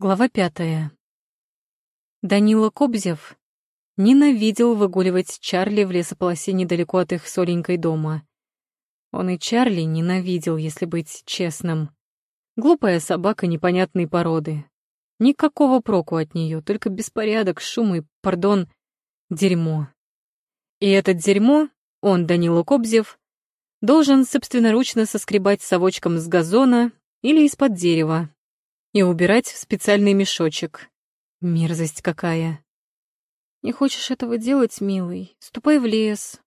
Глава пятая. Данила Кобзев ненавидел выгуливать Чарли в лесополосе недалеко от их соленькой дома. Он и Чарли ненавидел, если быть честным. Глупая собака непонятной породы. Никакого проку от нее, только беспорядок, шум и, пардон, дерьмо. И это дерьмо он, Данила Кобзев, должен собственноручно соскребать совочком с газона или из-под дерева, и убирать в специальный мешочек. Мерзость какая. Не хочешь этого делать, милый? Ступай в лес.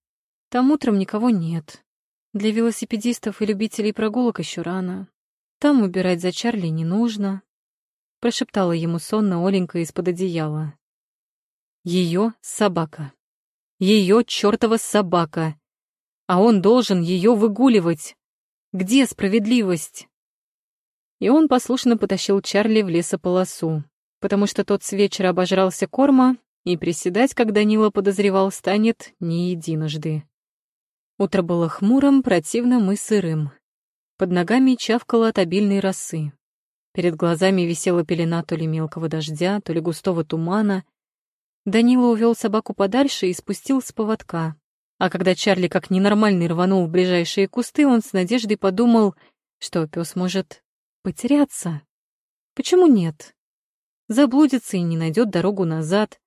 Там утром никого нет. Для велосипедистов и любителей прогулок еще рано. Там убирать за Чарли не нужно. Прошептала ему сонно Оленька из-под одеяла. Ее собака. Ее чертова собака. А он должен ее выгуливать. Где справедливость? И он послушно потащил Чарли в лесополосу, потому что тот с вечера обожрался корма, и приседать, как Данила подозревал, станет не единожды. Утро было хмурым, противным и сырым. Под ногами чавкало от обильной росы. Перед глазами висела пелена то ли мелкого дождя, то ли густого тумана. Данила увел собаку подальше и спустил с поводка. А когда Чарли как ненормальный рванул в ближайшие кусты, он с надеждой подумал, что пес может Потеряться? Почему нет? Заблудится и не найдет дорогу назад.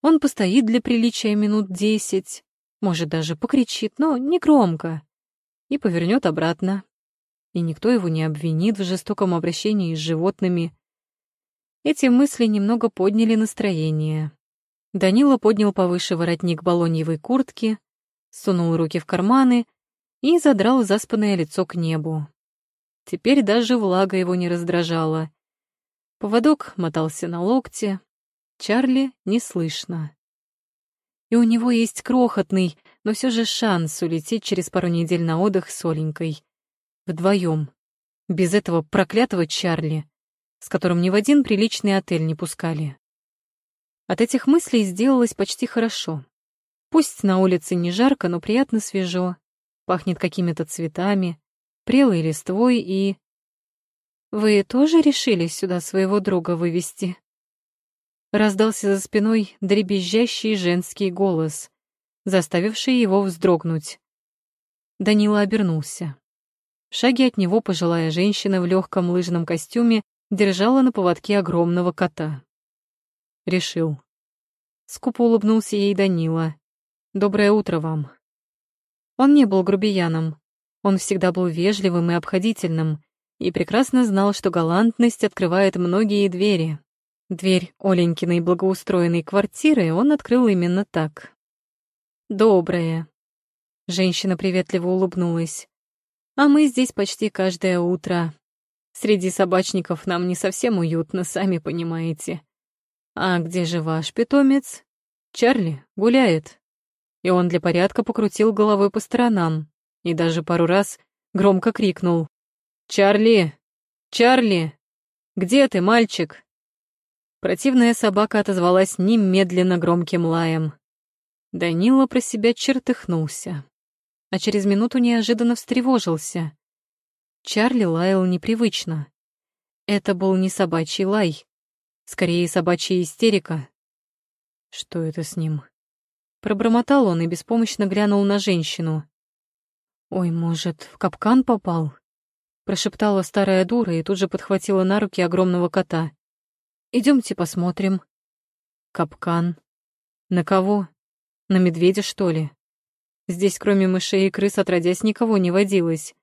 Он постоит для приличия минут десять, может, даже покричит, но не громко, и повернет обратно. И никто его не обвинит в жестоком обращении с животными. Эти мысли немного подняли настроение. Данила поднял повыше воротник балоньевой куртки, сунул руки в карманы и задрал заспанное лицо к небу. Теперь даже влага его не раздражала. Поводок мотался на локте. Чарли не слышно. И у него есть крохотный, но все же шанс улететь через пару недель на отдых с Оленькой. Вдвоем. Без этого проклятого Чарли, с которым ни в один приличный отель не пускали. От этих мыслей сделалось почти хорошо. Пусть на улице не жарко, но приятно свежо, пахнет какими-то цветами, прелой листвой и... «Вы тоже решили сюда своего друга вывести?» Раздался за спиной дребезжащий женский голос, заставивший его вздрогнуть. Данила обернулся. В шаге от него пожилая женщина в легком лыжном костюме держала на поводке огромного кота. Решил. Скупо улыбнулся ей Данила. «Доброе утро вам». Он не был грубияном, он всегда был вежливым и обходительным и прекрасно знал, что галантность открывает многие двери. Дверь Оленькиной благоустроенной квартиры он открыл именно так. «Доброе». Женщина приветливо улыбнулась. «А мы здесь почти каждое утро. Среди собачников нам не совсем уютно, сами понимаете. А где же ваш питомец? Чарли гуляет». И он для порядка покрутил головой по сторонам и даже пару раз громко крикнул. «Чарли! Чарли! Где ты, мальчик?» Противная собака отозвалась немедленно громким лаем. Данила про себя чертыхнулся, а через минуту неожиданно встревожился. Чарли лаял непривычно. Это был не собачий лай, скорее собачья истерика. Что это с ним? Пробормотал он и беспомощно глянул на женщину. «Ой, может, в капкан попал?» Прошептала старая дура и тут же подхватила на руки огромного кота. Идемте посмотрим». «Капкан? На кого? На медведя, что ли?» Здесь кроме мышей и крыс отродясь никого не водилось.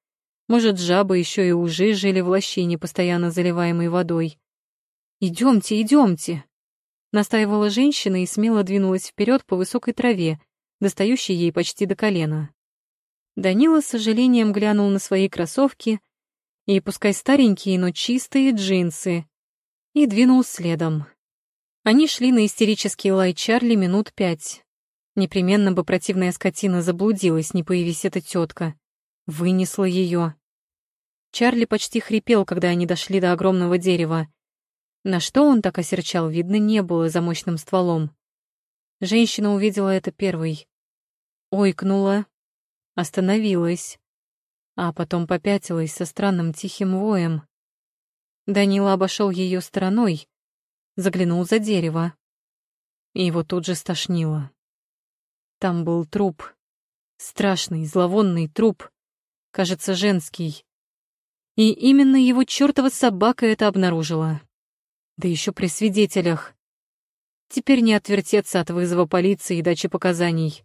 Может, жабы еще и ужи жили в лощине, постоянно заливаемой водой. Идемте, идемте! Настаивала женщина и смело двинулась вперед по высокой траве, достающей ей почти до колена. Данила с сожалением глянул на свои кроссовки и, пускай старенькие, но чистые джинсы, и двинул следом. Они шли на истерический лай Чарли минут пять. Непременно бы противная скотина заблудилась, не появись эта тетка. Вынесла ее. Чарли почти хрипел, когда они дошли до огромного дерева. На что он так осерчал, видно, не было за мощным стволом. Женщина увидела это первой. Ойкнула, остановилась, а потом попятилась со странным тихим воем. Данила обошел ее стороной, заглянул за дерево. И его тут же стошнило. Там был труп. Страшный, зловонный труп. Кажется, женский. И именно его чертова собака это обнаружила. Да еще при свидетелях. Теперь не отвертеться от вызова полиции и дачи показаний.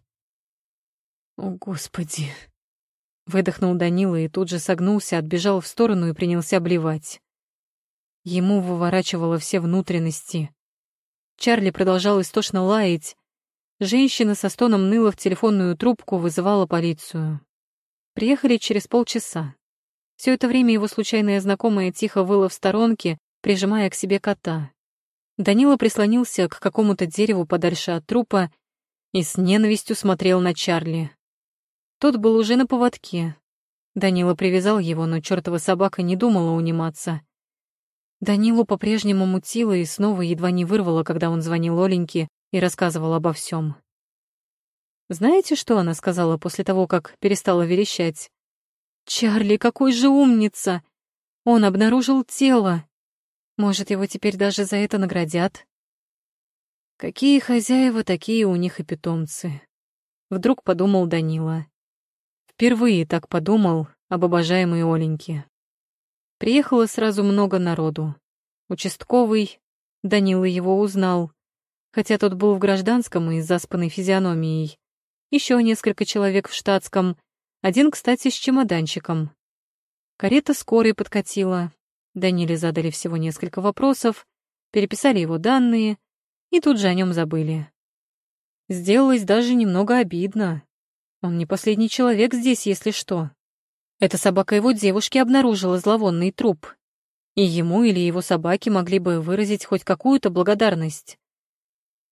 «О, Господи!» Выдохнул Данила и тут же согнулся, отбежал в сторону и принялся обливать. Ему выворачивало все внутренности. Чарли продолжал истошно лаять. Женщина со стоном ныла в телефонную трубку, вызывала полицию. Приехали через полчаса. Все это время его случайная знакомая тихо выла в сторонке, прижимая к себе кота. Данила прислонился к какому-то дереву подальше от трупа и с ненавистью смотрел на Чарли. Тот был уже на поводке. Данила привязал его, но чертова собака не думала униматься. Данилу по-прежнему мутило и снова едва не вырвало, когда он звонил Оленьке и рассказывал обо всем. Знаете, что она сказала после того, как перестала верещать? «Чарли, какой же умница! Он обнаружил тело!» Может, его теперь даже за это наградят? Какие хозяева, такие у них и питомцы. Вдруг подумал Данила. Впервые так подумал об обожаемой Оленьке. Приехало сразу много народу. Участковый, Данила его узнал, хотя тот был в гражданском и с заспанной физиономией. Еще несколько человек в штатском, один, кстати, с чемоданчиком. Карета скорой подкатила, Даниле задали всего несколько вопросов, переписали его данные и тут же о нем забыли. Сделалось даже немного обидно. Он не последний человек здесь, если что. Эта собака его девушки обнаружила зловонный труп. И ему или его собаке могли бы выразить хоть какую-то благодарность.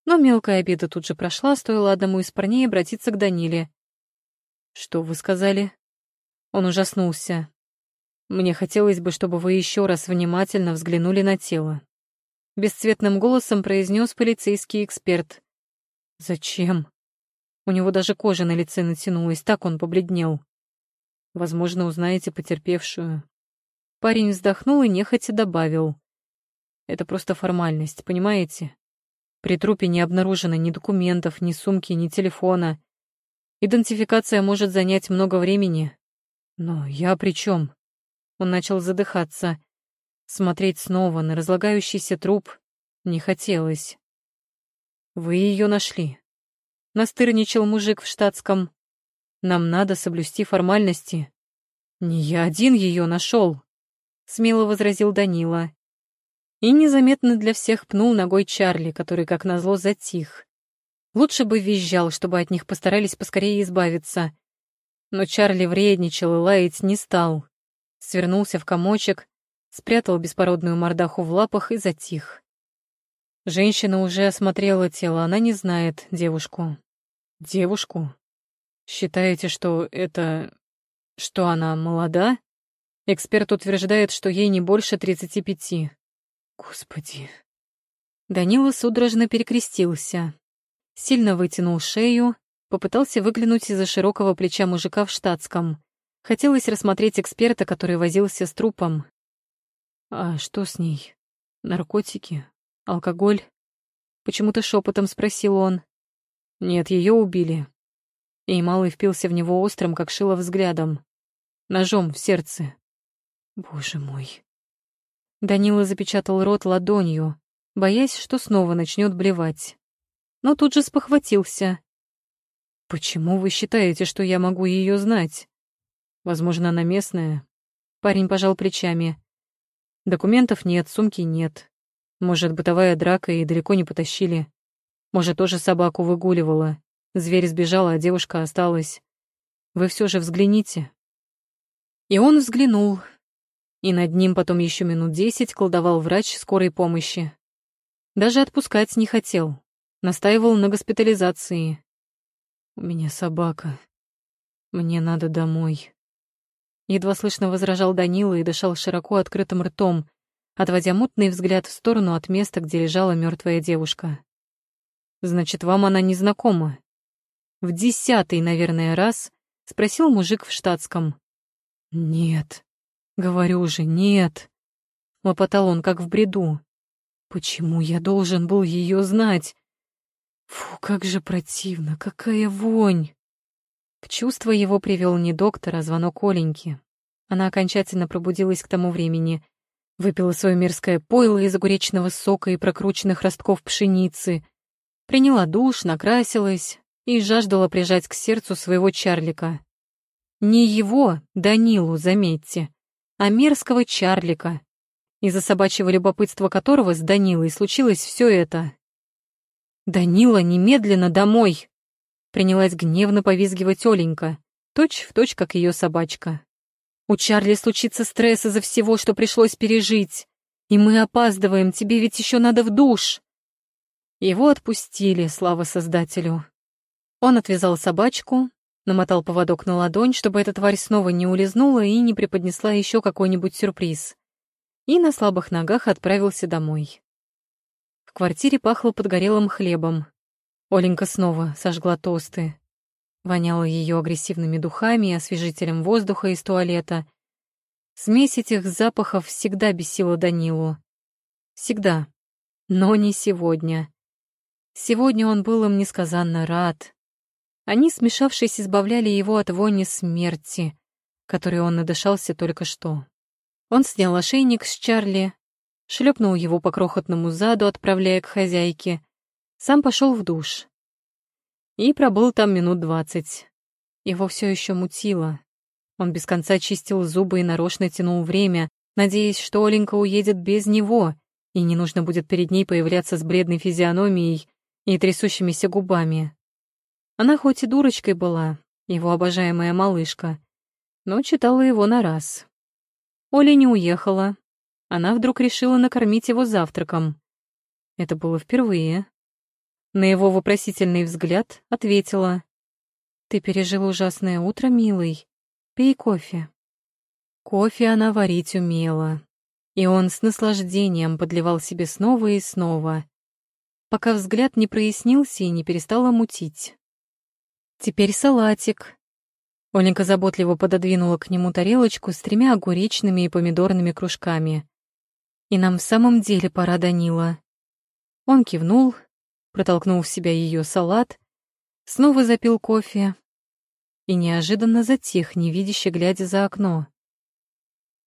Но мелкая обида тут же прошла, стоило одному из парней обратиться к Даниле. «Что вы сказали?» Он ужаснулся. Мне хотелось бы, чтобы вы еще раз внимательно взглянули на тело. Бесцветным голосом произнес полицейский эксперт. Зачем? У него даже кожа на лице натянулась, так он побледнел. Возможно, узнаете потерпевшую. Парень вздохнул и нехотя добавил. Это просто формальность, понимаете? При трупе не обнаружено ни документов, ни сумки, ни телефона. Идентификация может занять много времени. Но я при чем? Он начал задыхаться. Смотреть снова на разлагающийся труп не хотелось. «Вы ее нашли», — настырничал мужик в штатском. «Нам надо соблюсти формальности». «Не я один ее нашел», — смело возразил Данила. И незаметно для всех пнул ногой Чарли, который, как назло, затих. Лучше бы визжал, чтобы от них постарались поскорее избавиться. Но Чарли вредничал и лаять не стал свернулся в комочек, спрятал беспородную мордаху в лапах и затих. Женщина уже осмотрела тело, она не знает девушку. Девушку? Считаете, что это... что она молода? Эксперт утверждает, что ей не больше тридцати пяти. Господи. Данила судорожно перекрестился. Сильно вытянул шею, попытался выглянуть из-за широкого плеча мужика в штатском. Хотелось рассмотреть эксперта, который возился с трупом. А что с ней? Наркотики? Алкоголь? Почему-то шепотом спросил он. Нет, ее убили. И малый впился в него острым, как шило взглядом. Ножом в сердце. Боже мой. Данила запечатал рот ладонью, боясь, что снова начнет блевать. Но тут же спохватился. «Почему вы считаете, что я могу ее знать?» Возможно, она местная. Парень пожал плечами. Документов нет, сумки нет. Может, бытовая драка и далеко не потащили. Может, тоже собаку выгуливала. Зверь сбежал, а девушка осталась. Вы все же взгляните. И он взглянул. И над ним потом еще минут десять колдовал врач скорой помощи. Даже отпускать не хотел. Настаивал на госпитализации. У меня собака. Мне надо домой. Едва слышно возражал Данила и дышал широко открытым ртом, отводя мутный взгляд в сторону от места, где лежала мертвая девушка. «Значит, вам она не знакома?» В десятый, наверное, раз спросил мужик в штатском. «Нет, говорю же, нет». — лопотал он, как в бреду. «Почему я должен был ее знать? Фу, как же противно, какая вонь!» В чувство его привел не доктор, а звонок Оленьки. Она окончательно пробудилась к тому времени. Выпила свое мерзкое пойло из огуречного сока и прокрученных ростков пшеницы. Приняла душ, накрасилась и жаждала прижать к сердцу своего Чарлика. Не его, Данилу, заметьте, а мерзкого Чарлика, из-за собачьего любопытства которого с Данилой случилось все это. «Данила, немедленно домой!» Принялась гневно повизгивать Оленька, точь в точь, как ее собачка. У Чарли случится стресс из-за всего, что пришлось пережить. И мы опаздываем, тебе ведь еще надо в душ. Его отпустили, слава создателю. Он отвязал собачку, намотал поводок на ладонь, чтобы эта тварь снова не улизнула и не преподнесла еще какой-нибудь сюрприз. И на слабых ногах отправился домой. В квартире пахло подгорелым хлебом. Оленька снова сожгла тосты. Воняло ее агрессивными духами и освежителем воздуха из туалета. Смесь этих запахов всегда бесила Данилу. Всегда. Но не сегодня. Сегодня он был им несказанно рад. Они, смешавшись, избавляли его от вони смерти, которой он надышался только что. Он снял ошейник с Чарли, шлепнул его по крохотному заду, отправляя к хозяйке, сам пошел в душ и пробыл там минут двадцать. Его все еще мутило. Он без конца чистил зубы и нарочно тянул время, надеясь, что Оленька уедет без него, и не нужно будет перед ней появляться с бледной физиономией и трясущимися губами. Она хоть и дурочкой была, его обожаемая малышка, но читала его на раз. Оля не уехала. Она вдруг решила накормить его завтраком. Это было впервые. На его вопросительный взгляд ответила. «Ты пережил ужасное утро, милый. Пей кофе». Кофе она варить умела, и он с наслаждением подливал себе снова и снова, пока взгляд не прояснился и не перестала мутить. «Теперь салатик». Оленька заботливо пододвинула к нему тарелочку с тремя огуречными и помидорными кружками. «И нам в самом деле пора, Данила». Он кивнул, протолкнул в себя ее салат, снова запил кофе и неожиданно затих, невидяще глядя за окно.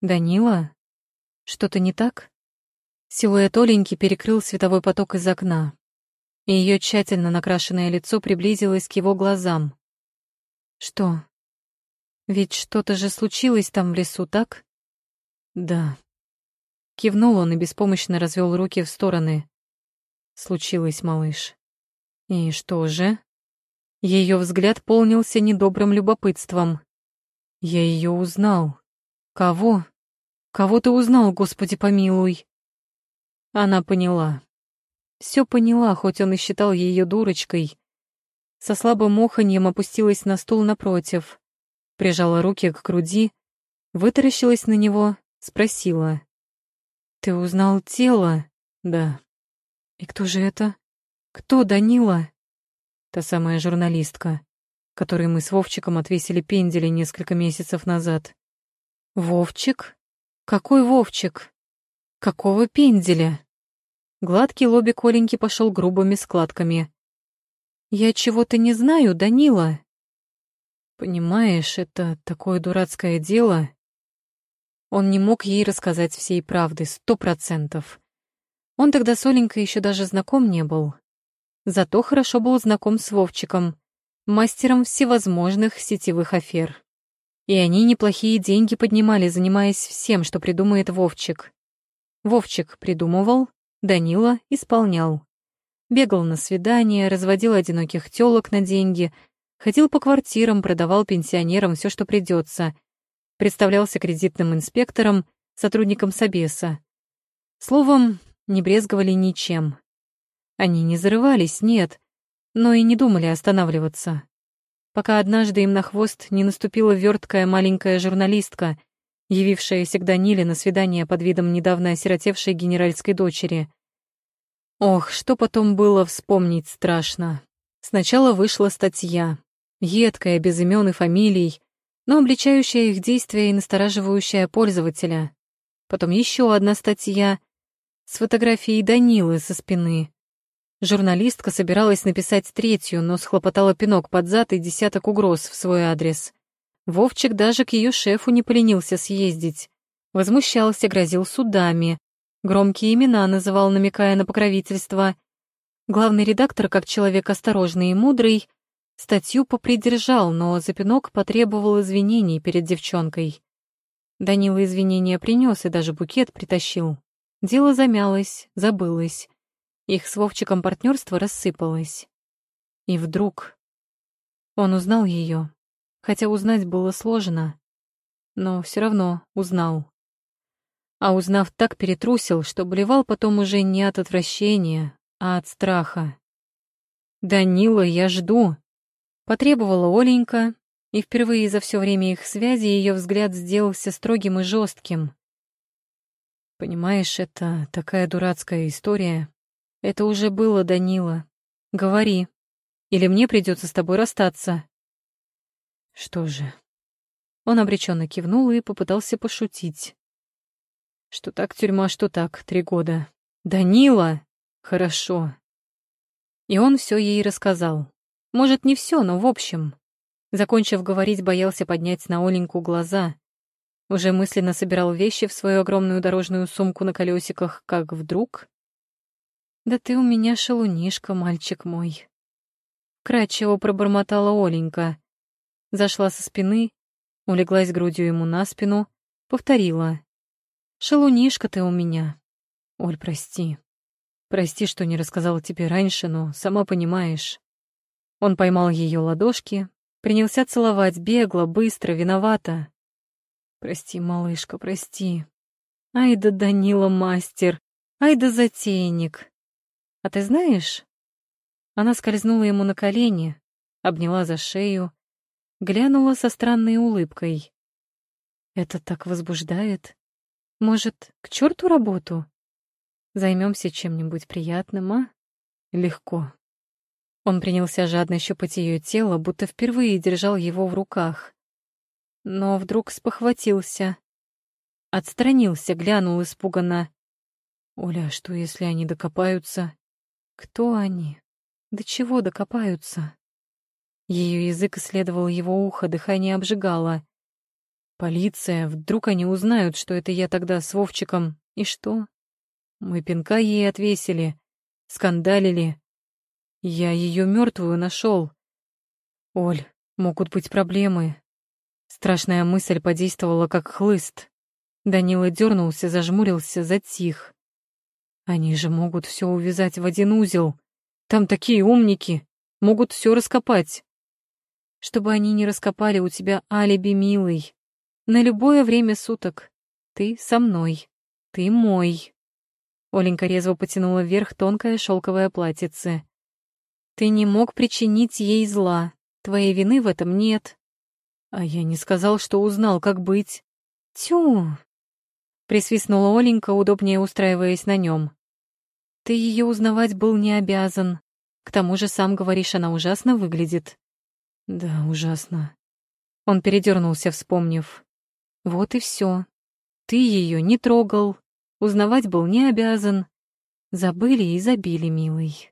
«Данила? Что-то не так?» Силуэт Оленьки перекрыл световой поток из окна, и ее тщательно накрашенное лицо приблизилось к его глазам. «Что? Ведь что-то же случилось там в лесу, так?» «Да». Кивнул он и беспомощно развел руки в стороны случилось, малыш. И что же? Ее взгляд полнился недобрым любопытством. Я ее узнал. Кого? Кого ты узнал, Господи помилуй? Она поняла. Все поняла, хоть он и считал ее дурочкой. Со слабым оханьем опустилась на стул напротив, прижала руки к груди, вытаращилась на него, спросила. «Ты узнал тело?» «Да». И кто же это? Кто Данила? Та самая журналистка, которой мы с Вовчиком отвесили пендели несколько месяцев назад. Вовчик? Какой Вовчик? Какого пенделя? Гладкий лобик Коленьки пошел грубыми складками. «Я чего-то не знаю, Данила». «Понимаешь, это такое дурацкое дело». Он не мог ей рассказать всей правды, сто процентов. Он тогда с Оленькой еще даже знаком не был. Зато хорошо был знаком с Вовчиком, мастером всевозможных сетевых афер. И они неплохие деньги поднимали, занимаясь всем, что придумает Вовчик. Вовчик придумывал, Данила исполнял. Бегал на свидания, разводил одиноких тёлок на деньги, ходил по квартирам, продавал пенсионерам все, что придется, представлялся кредитным инспектором, сотрудником Собеса. Словом, не брезговали ничем. Они не зарывались, нет, но и не думали останавливаться. Пока однажды им на хвост не наступила верткая маленькая журналистка, явившаяся к Даниле на свидание под видом недавно осиротевшей генеральской дочери. Ох, что потом было, вспомнить страшно. Сначала вышла статья, едкая, без имен и фамилий, но обличающая их действия и настораживающая пользователя. Потом еще одна статья с фотографией Данилы со спины. Журналистка собиралась написать третью, но схлопотала пинок под зад и десяток угроз в свой адрес. Вовчик даже к ее шефу не поленился съездить. Возмущался, грозил судами. Громкие имена называл, намекая на покровительство. Главный редактор, как человек осторожный и мудрый, статью попридержал, но за пинок потребовал извинений перед девчонкой. Данила извинения принес и даже букет притащил. Дело замялось, забылось. Их с Вовчиком партнерство рассыпалось. И вдруг он узнал ее, хотя узнать было сложно, но все равно узнал. А узнав, так перетрусил, что блевал потом уже не от отвращения, а от страха. «Данила, я жду», — потребовала Оленька, и впервые за все время их связи ее взгляд сделался строгим и жестким. «Понимаешь, это такая дурацкая история. Это уже было, Данила. Говори. Или мне придется с тобой расстаться. Что же? Он обреченно кивнул и попытался пошутить. Что так тюрьма, что так, три года. Данила! Хорошо. И он все ей рассказал. Может, не все, но в общем. Закончив говорить, боялся поднять на Оленьку глаза. Уже мысленно собирал вещи в свою огромную дорожную сумку на колесиках, как вдруг «Да ты у меня шалунишка, мальчик мой!» Кратчево пробормотала Оленька. Зашла со спины, улеглась грудью ему на спину, повторила. «Шалунишка ты у меня!» «Оль, прости. Прости, что не рассказала тебе раньше, но сама понимаешь». Он поймал ее ладошки, принялся целовать бегло, быстро, виновато. «Прости, малышка, прости. Ай да Данила мастер, ай да затейник. А ты знаешь...» Она скользнула ему на колени, обняла за шею, глянула со странной улыбкой. «Это так возбуждает. Может, к черту работу? Займемся чем-нибудь приятным, а? Легко». Он принялся жадно щупать ее тело, будто впервые держал его в руках. Но вдруг спохватился. Отстранился, глянул испуганно. «Оля, что если они докопаются?» Кто они? До чего докопаются? Ее язык исследовал его ухо, дыхание обжигало. Полиция, вдруг они узнают, что это я тогда с Вовчиком. И что? Мы пинка ей отвесили, скандалили. Я ее мертвую нашел. Оль, могут быть проблемы. Страшная мысль подействовала как хлыст. Данила дернулся, зажмурился, затих. Они же могут все увязать в один узел. Там такие умники, могут все раскопать. Чтобы они не раскопали у тебя алиби, милый. На любое время суток. Ты со мной. Ты мой. Оленька резво потянула вверх тонкое шелковое платьице. Ты не мог причинить ей зла. Твоей вины в этом нет. А я не сказал, что узнал, как быть. Тю, Присвистнула Оленька, удобнее устраиваясь на нем. Ты ее узнавать был не обязан. К тому же, сам говоришь, она ужасно выглядит. Да, ужасно. Он передернулся, вспомнив. Вот и все. Ты ее не трогал, узнавать был не обязан. Забыли и забили, милый.